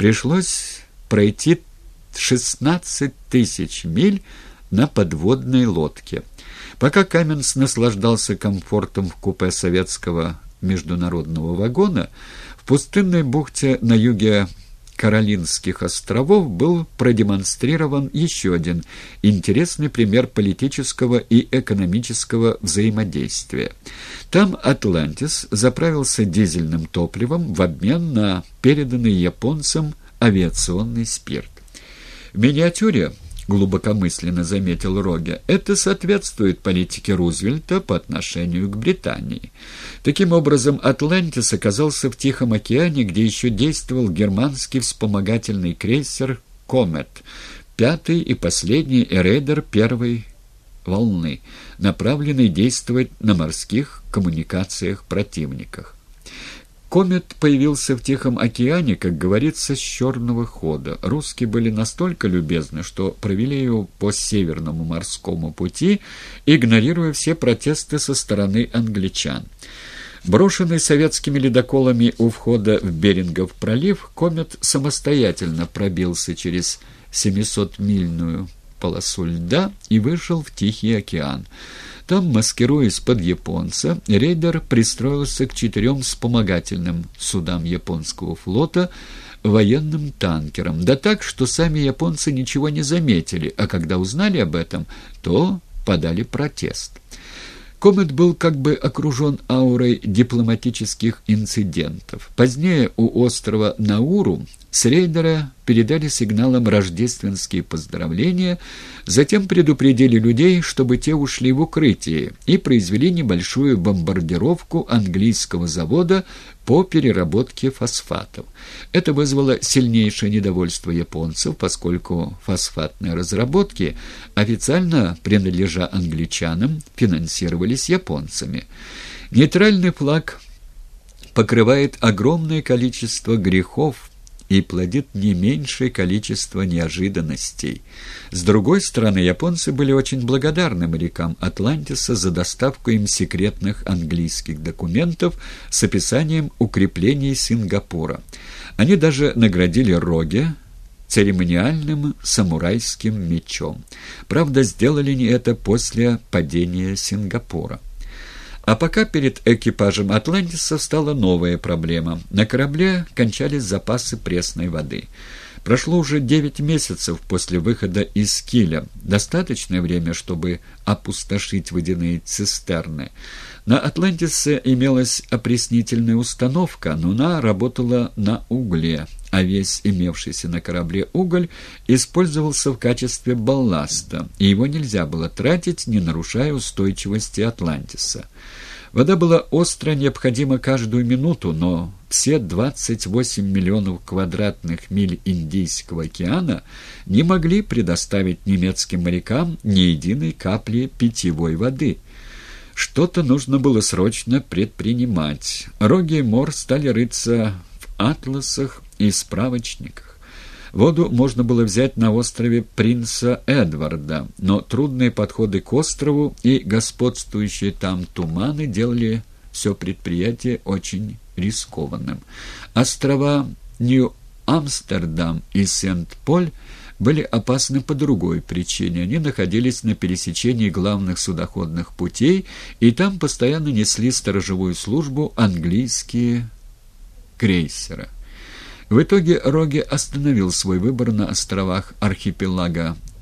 Пришлось пройти 16 тысяч миль на подводной лодке. Пока Каменс наслаждался комфортом в купе советского международного вагона, в пустынной бухте на юге Каролинских островов был продемонстрирован еще один интересный пример политического и экономического взаимодействия. Там «Атлантис» заправился дизельным топливом в обмен на переданный японцам авиационный спирт. В миниатюре глубокомысленно заметил Роге, это соответствует политике Рузвельта по отношению к Британии. Таким образом, Атлантис оказался в Тихом океане, где еще действовал германский вспомогательный крейсер «Комет», пятый и последний рейдер первой волны, направленный действовать на морских коммуникациях противниках. Комет появился в Тихом океане, как говорится, с черного хода. Русские были настолько любезны, что провели его по Северному морскому пути, игнорируя все протесты со стороны англичан. Брошенный советскими ледоколами у входа в Берингов пролив, Комет самостоятельно пробился через 700-мильную полосу льда и вышел в Тихий океан. Там, маскируясь под японца, рейдер пристроился к четырем вспомогательным судам японского флота, военным танкерам, да так, что сами японцы ничего не заметили, а когда узнали об этом, то подали протест. Комет был как бы окружен аурой дипломатических инцидентов. Позднее у острова Науру с рейдера передали сигналом рождественские поздравления, затем предупредили людей, чтобы те ушли в укрытие, и произвели небольшую бомбардировку английского завода по переработке фосфатов. Это вызвало сильнейшее недовольство японцев, поскольку фосфатные разработки, официально принадлежа англичанам, финансировались японцами. Нейтральный флаг покрывает огромное количество грехов, и плодит не меньшее количество неожиданностей. С другой стороны, японцы были очень благодарны морякам Атлантиса за доставку им секретных английских документов с описанием укреплений Сингапура. Они даже наградили Роге церемониальным самурайским мечом. Правда, сделали они это после падения Сингапура. А пока перед экипажем «Атлантиса» стала новая проблема. На корабле кончались запасы пресной воды. Прошло уже девять месяцев после выхода из Киля. Достаточное время, чтобы опустошить водяные цистерны. На «Атлантисе» имелась опреснительная установка, но она работала на угле, а весь имевшийся на корабле уголь использовался в качестве балласта, и его нельзя было тратить, не нарушая устойчивости «Атлантиса». Вода была остро необходима каждую минуту, но все 28 миллионов квадратных миль Индийского океана не могли предоставить немецким морякам ни единой капли питьевой воды. Что-то нужно было срочно предпринимать. Роги Мор стали рыться в атласах и справочниках. Воду можно было взять на острове Принца Эдварда, но трудные подходы к острову и господствующие там туманы делали все предприятие очень рискованным. Острова Нью-Амстердам и Сент-Поль были опасны по другой причине. Они находились на пересечении главных судоходных путей, и там постоянно несли сторожевую службу английские крейсеры. В итоге Роги остановил свой выбор на островах архипелага